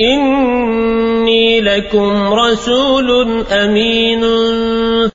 إني لكم رسول أمين